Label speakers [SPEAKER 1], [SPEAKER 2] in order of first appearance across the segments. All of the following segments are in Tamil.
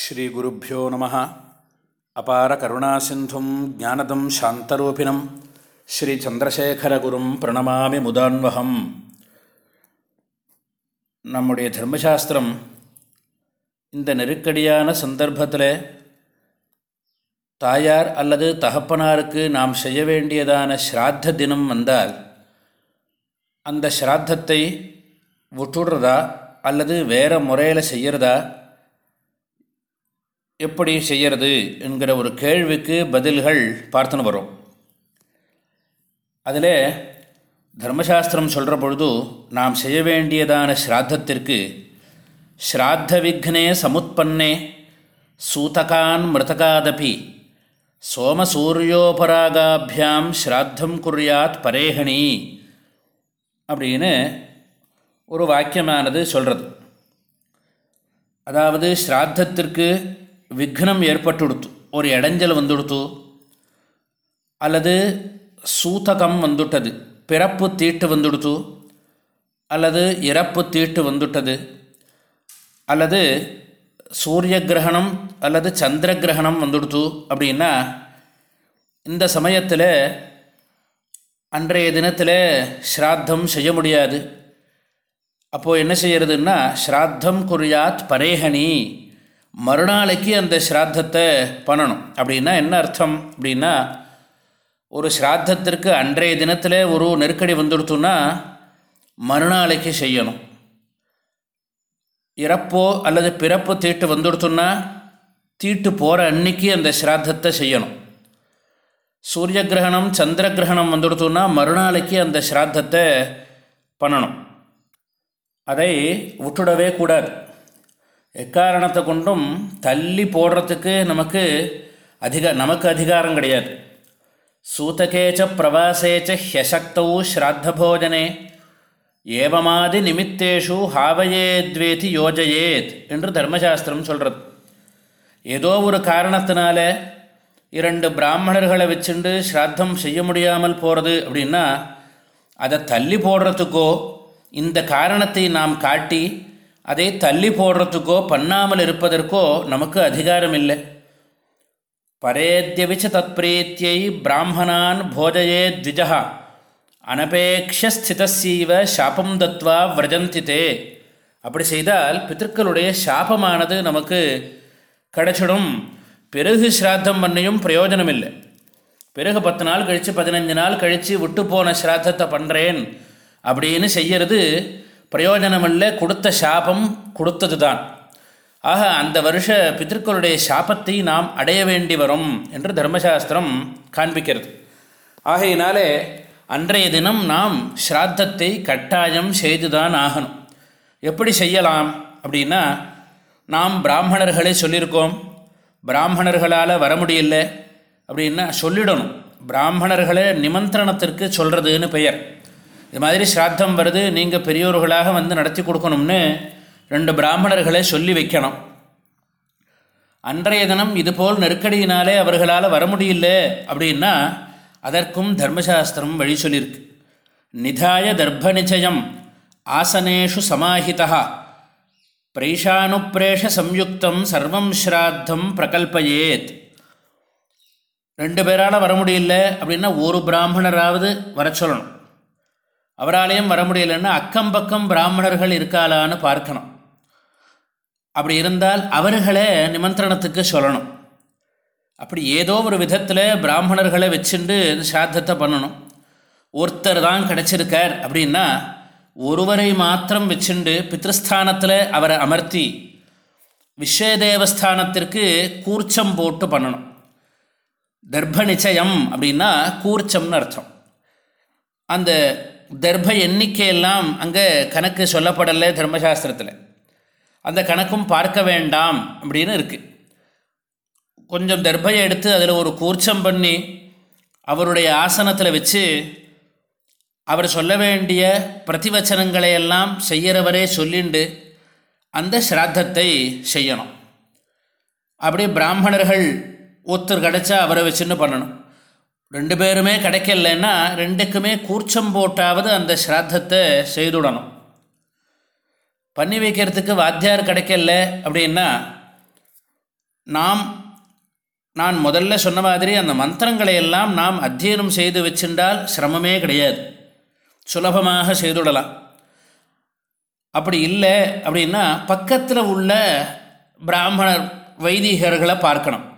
[SPEAKER 1] ஸ்ரீகுருப்போ நம. அபார கருணாசிந்தும் ஜானதம் சாந்தரூபிணம். ஸ்ரீ சந்திரசேகரகுரும் பிரணமாமி முதான்வகம். நம்முடைய தர்மசாஸ்திரம் இந்த நெருக்கடியான சந்தர்ப்பத்தில் தாயார் அல்லது தகப்பனாருக்கு நாம் செய்ய வேண்டியதான ஸ்ராத்த தினம் வந்தால் அந்த ஸ்ராத்தத்தை விட்டுடுறதா அல்லது வேறு முறையில் செய்கிறதா எப்படி செய்கிறது என்கிற ஒரு கேள்விக்கு பதில்கள் பார்த்துன்னு வரும் அதில் தர்மசாஸ்திரம் சொல்கிற பொழுது நாம் செய்ய வேண்டியதான ஸ்ராத்தத்திற்கு ஸ்ராத்த விக்னே சமுத்பன்னே சூதகான் மிருதகாதபி சோமசூரியோபராகாபியாம் ஸ்ராத்தம் குறியாத் பரேகணி அப்படின்னு ஒரு வாக்கியமானது சொல்கிறது அதாவது ஸ்ராத்தத்திற்கு விக்னம் ஏற்பட்டுடுத்து. ஒரு இடைஞ்சல் வந்துடுத்து. அல்லது சூதகம் வந்துட்டது. பிறப்பு தீட்டு வந்துடுத்து. அல்லது இறப்பு தீட்டு வந்துட்டது. அல்லது சூரிய கிரகணம் அல்லது சந்திர கிரகணம் வந்துடுத்து அப்படின்னா இந்த சமயத்தில் அன்றைய தினத்தில் ஸ்ராத்தம் செய்ய முடியாது. அப்போது என்ன செய்கிறதுன்னா ஸ்ராத்தம் குறியாத் பரேகணி மறுநாளைக்கு அந்த ஸ்ராத்தத்தை பண்ணணும். அப்படின்னா என்ன அர்த்தம்? அப்படின்னா ஒரு ஸ்ராத்தத்திற்கு அன்றைய தினத்தில் ஒரு நெருக்கடி வந்துடுத்துன்னா மறுநாளைக்கு செய்யணும். இறப்போ அல்லது பிறப்பு தீட்டு வந்துடுத்துன்னா தீட்டு போகிற அன்னைக்கு அந்த ஸ்ராத்தத்தை செய்யணும். சூரிய கிரகணம் சந்திர கிரகணம் வந்துடுத்துன்னா மறுநாளைக்கு அந்த ஸ்ராத்தத்தை பண்ணணும். அதை விட்டுடவே கூடாது. எக்காரணத்தை கொண்டும் தள்ளி போடுறதுக்கு நமக்கு அதிக நமக்கு அதிகாரம் கிடையாது. சூதகேச்ச பிரவாசேச்ச ஹியசக்தௌ ஸ்ராத்த போஜனே ஏவமாதி நிமித்தேஷு ஹாவயேத்வேதி யோஜயேத் என்று தர்மசாஸ்திரம் சொல்கிறது ஏதோ ஒரு காரணத்தினால இரண்டு பிராமணர்களை வச்சுண்டு ஸ்ராத்தம் செய்ய முடியாமல் போகிறது அப்படின்னா அதை தள்ளி போடுறதுக்கோ இந்த காரணத்தை நாம் காட்டி அதை தள்ளி போடுறதுக்கோ பண்ணாமல் இருப்பதற்கோ நமக்கு அதிகாரம் இல்லை பரேத்யவிச்ச தத்பிரீத்தியை பிராமணான் போஜயே த்விஜா அனபேக்ஷஸ்திதசீவ சாபம் தத்வா விரஜந்தித்தே அப்படி செய்தால் பித்திருக்களுடைய சாபமானது நமக்கு கிடைச்சிடும். பிறகு ஸ்ராத்தம் பண்ணியும் பிரயோஜனம் இல்லை பிறகு பத்து நாள் கழித்து பதினஞ்சு நாள் கழித்து விட்டு போன ஸ்ராத்தத்தை பண்ணுறேன் அப்படின்னு செய்கிறது பிரயோஜனமில்லை கொடுத்த சாபம் கொடுத்தது தான் ஆக அந்த வருஷ பித்திருக்களுடைய சாபத்தை நாம் அடைய வேண்டி வரும் என்று தர்மசாஸ்திரம் காண்பிக்கிறது. ஆகையினாலே அன்றைய தினம் நாம் ஸ்ராத்தத்தை கட்டாயம் செய்துதான் ஆகணும். எப்படி செய்யலாம் அப்படின்னா நாம் பிராமணர்களை சொல்லியிருக்கோம் பிராமணர்களால் வர முடியல அப்படின்னா சொல்லிடணும். பிராமணர்களை நிமந்திரணத்திற்கு சொல்கிறதுன்னு பெயர். இது மாதிரி ஸ்ராத்தம் வருது நீங்கள் பெரியோர்களாக வந்து நடத்தி கொடுக்கணும்னு ரெண்டு பிராமணர்களை சொல்லி வைக்கணும். அன்றைய தினம் இதுபோல் நெருக்கடியினாலே அவர்களால் வர முடியல அப்படின்னா அதற்கும் தர்மசாஸ்திரம் வழி சொல்லியிருக்கு. நிதாய தர்ப்ப நிச்சயம் ஆசனேஷு சமாஹிதா பிரைஷானுப்பிரேஷ சம்யுக்தம் சர்வம் ஸ்ராத்தம் பிரகல்பயேத். ரெண்டு பேரால் வர முடியல அப்படின்னா ஒரு பிராமணராவது வர சொல்லணும். அவராலையும் வர முடியலன்னா அக்கம் பக்கம் பிராமணர்கள் இருக்காளான்னு பார்க்கணும். அப்படி இருந்தால் அவர்களை நிமந்திரணத்துக்கு சொல்லணும். அப்படி ஏதோ ஒரு விதத்தில் பிராமணர்களை வச்சுண்டு சாத்தத்தை பண்ணணும். ஒருத்தர் தான் கிடச்சிருக்கார் அப்படின்னா ஒருவரை மாத்திரம் வச்சுண்டு பித்ருஸ்தானத்தில் அவரை அமர்த்தி விஸ்வதேவஸ்தானத்திற்கு கூர்ச்சம் போட்டு பண்ணணும். தர்ப்ப நிச்சயம் அப்படின்னா கூர்ச்சம்னு அர்த்தம். அந்த தர்ப்ப எண்ணிக்கையெல்லாம் அங்கே கணக்கு சொல்லப்படலை தர்மசாஸ்திரத்தில். அந்த கணக்கும் பார்க்க வேண்டாம் அப்படின்னு இருக்குது கொஞ்சம் தர்பையை எடுத்து அதில் ஒரு கூர்ச்சம் பண்ணி அவருடைய ஆசனத்தில் வச்சு அவர் சொல்ல வேண்டிய பிரதிவச்சனங்களை எல்லாம் செய்கிறவரே சொல்லிண்டு அந்த ஸ்ராத்தத்தை செய்யணும். அப்படியே பிராமணர்கள் ஒருத்தர் கிடச்சா அவரை வச்சுன்னு பண்ணணும். ரெண்டு பேருமே கிடைக்கலன்னா ரெண்டுக்குமே கூர்ச்சம் போட்டாவது அந்த ஸ்ராத்தத்தை செய்துடணும். பண்ணி வைக்கிறதுக்கு வாத்தியார் கிடைக்கல அப்படின்னா நாம் நான் முதல்ல சொன்ன மாதிரி அந்த மந்திரங்களை எல்லாம் நாம் அத்தியனம் செய்து வச்சிருந்தால் சிரமமே கிடையாது. சுலபமாக செய்துடலாம். அப்படி இல்லை அப்படின்னா பக்கத்தில் உள்ள பிராமணர் வைதிகர்களை பார்க்கணும்.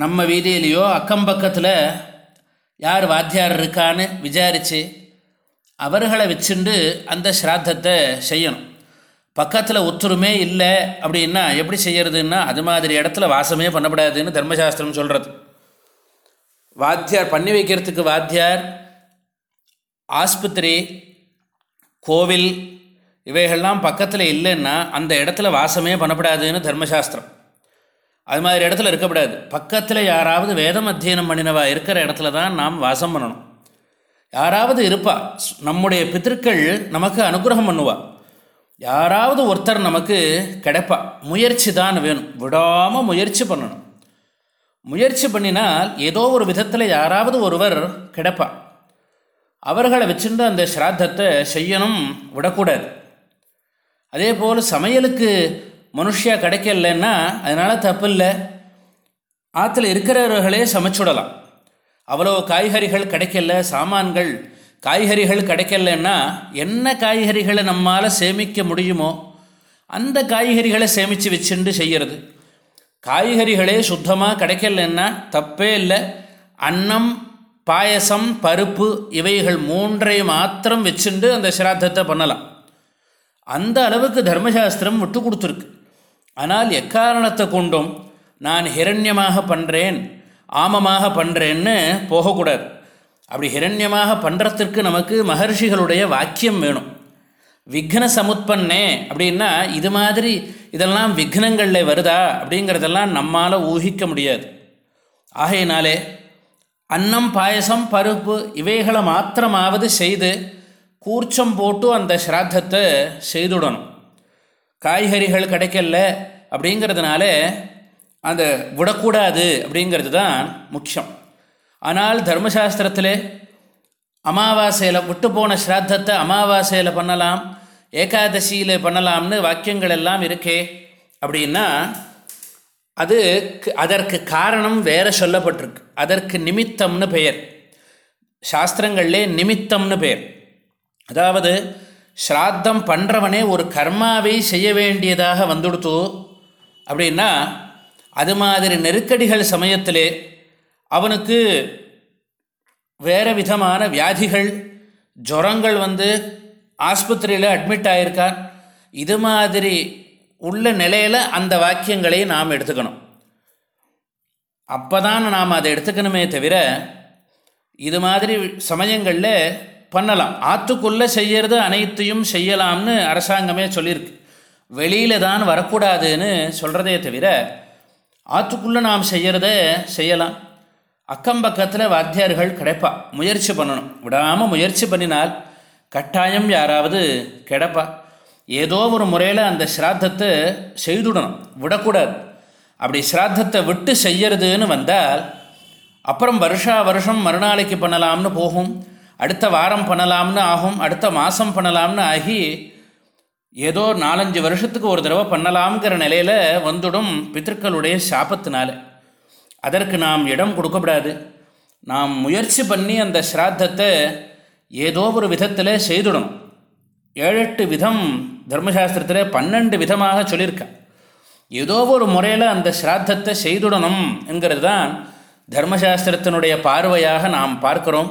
[SPEAKER 1] நம்ம வீதியிலையோ அக்கம் பக்கத்தில் யார் வாத்தியார் இருக்கான்னு விசாரித்து அவர்களை வச்சுண்டு அந்த ஸ்ராத்தத்தை செய்யணும். பக்கத்தில் ஒத்துருமே இல்லை அப்படின்னா எப்படி செய்யறதுன்னா அது மாதிரி இடத்துல வாசமே பண்ணப்படாதுன்னு தர்மசாஸ்திரம் சொல்கிறது வாத்தியார் பண்ணி வைக்கிறதுக்கு வாத்தியார் ஆஸ்பத்திரி கோவில் இவைகள்லாம் பக்கத்தில் இல்லைன்னா அந்த இடத்துல வாசமே பண்ணப்படாதுன்னு தர்மசாஸ்திரம். அது மாதிரி இடத்துல இருக்கக்கூடாது. பக்கத்தில் யாராவது வேதம் அத்தியனம் பண்ணினவா இருக்கிற இடத்துல தான் நாம் வாசம் பண்ணணும். யாராவது இருப்பா. நம்முடைய பித்திருக்கள் நமக்கு அனுகிரகம் பண்ணுவா. யாராவது ஒருத்தர் நமக்கு கிடைப்பா. முயற்சி தான் வேணும். விடாமல் முயற்சி பண்ணணும். முயற்சி பண்ணினால் ஏதோ ஒரு விதத்தில் யாராவது ஒருவர் கிடைப்பா. அவர்களை வச்சுட்டு அந்த ஸ்ராத்தத்தை செய்யணும் விடக்கூடாது. அதே போல் சமையலுக்கு மனுஷியா கிடைக்கலன்னா அதனால் தப்பு இல்லை ஆற்றுல இருக்கிறவர்களே சமைச்சுடலாம். அவ்வளோ காய்கறிகள் கிடைக்கல சாமான்கள் காய்கறிகள் கிடைக்கலன்னா என்ன காய்கறிகளை நம்மால் சேமிக்க முடியுமோ அந்த காய்கறிகளை சேமித்து வச்சுண்டு செய்கிறது காய்கறிகளே சுத்தமாக கிடைக்கலன்னா தப்பே இல்லை. அன்னம் பாயசம் பருப்பு இவைகள் மூன்றை மாத்திரம் வச்சுண்டு அந்த சிராத்தத்தை பண்ணலாம். அந்த அளவுக்கு தர்மசாஸ்திரம் விட்டு கொடுத்துருக்கு. ஆனால் எக்காரணத்தை கொண்டும் நான் ஹிரண்யமாக பண்ணுறேன் ஆமமாக பண்ணுறேன்னு போகக்கூடாது. அப்படி ஹிரண்யமாக பண்ணுறதுக்கு நமக்கு மகர்ஷிகளுடைய வாக்கியம் வேணும். விக்ன சமுத்பன்னே அப்படின்னா இது மாதிரி இதெல்லாம் விக்னங்களில் வருதா அப்படிங்கிறதெல்லாம் நம்மால் ஊகிக்க முடியாது. ஆகையினாலே அன்னம் பாயசம் பருப்பு இவைகளை மாத்திரமாவது செய்து கூர்ச்சம் போட்டு அந்த ஸ்ராத்தத்தை செய்துடணும். காய்கறிகள் கிடைக்கல அப்படிங்கிறதுனால அந்த விடக்கூடாது அப்படிங்கிறது தான் முக்கியம். ஆனால் தர்மசாஸ்திரத்தில் அமாவாசையில் விட்டு போன ஸ்ராத்தத்தை அமாவாசையில் பண்ணலாம் ஏகாதசியில் பண்ணலாம்னு வாக்கியங்கள் எல்லாம் இருக்கே அப்படின்னா அது அதற்கு காரணம் வேறு சொல்லப்பட்டிருக்கு. அதற்கு நிமித்தம்னு பெயர். சாஸ்திரங்கள்லே நிமித்தம்னு பெயர். அதாவது ஸ்ராத்தம் பண்ணுறவனே ஒரு கர்மாவை செய்ய வேண்டியதாக வந்துடுத்து. அப்படின்னா அது மாதிரி நெருக்கடிகள் சமயத்திலே அவனுக்கு வேறு விதமான வியாதிகள் ஜுரங்கள் வந்து ஆஸ்பத்திரியில் அட்மிட் ஆகியிருக்கான் இது மாதிரி உள்ள நிலையில் அந்த வாக்கியங்களை நாம் எடுத்துக்கணும். அப்போ தான் நாம் அதை எடுத்துக்கணுமே தவிர இது மாதிரி சமயங்களில் பண்ணலாம். ஆற்றுக்குள்ளே செய்கிறது அனைத்தையும் செய்யலாம்னு அரசாங்கமே சொல்லியிருக்கு. வெளியில் தான் வரக்கூடாதுன்னு சொல்கிறதே தவிர ஆற்றுக்குள்ளே நாம் செய்கிறத செய்யலாம். அக்கம் பக்கத்தில் வாத்தியார்கள் கிடைப்பா. முயற்சி பண்ணணும். விடாமல் முயற்சி பண்ணினால் கட்டாயம் யாராவது கிடப்பா. ஏதோ ஒரு முறையில் அந்த ஸ்ராத்தத்தை செய்துடணும். விடக்கூடாது. அப்படி ஸ்ராத்தத்தை விட்டு செய்யறதுன்னு வந்தால் அப்புறம் வருஷா வருஷம் மறுநாளைக்கு பண்ணலாம்னு போகும். அடுத்த வாரம் பண்ணலாம்னு ஆகும் அடுத்த மாதம் பண்ணலாம்னு ஆகி ஏதோ நாலஞ்சு வருஷத்துக்கு ஒரு தடவை பண்ணலாம்ங்கிற நிலையில் வந்துடும் பித்தர்களுடைய சாபத்தினால. அதற்கு நாம் இடம் கொடுக்கப்படாது. நாம் முயற்சி பண்ணி அந்த ஸ்ராத்தத்தை ஏதோ ஒரு விதத்தில் செய்துடணும். ஏழெட்டு விதம் தர்மசாஸ்திரத்தில் பன்னெண்டு விதமாக சொல்லியிருக்கேன் ஏதோ ஒரு முறையில் அந்த ஸ்ராத்தத்தை செய்துடணும் என்கிறது தான் தர்மசாஸ்திரத்தினுடைய பார்வையாக நாம் பார்க்கிறோம்.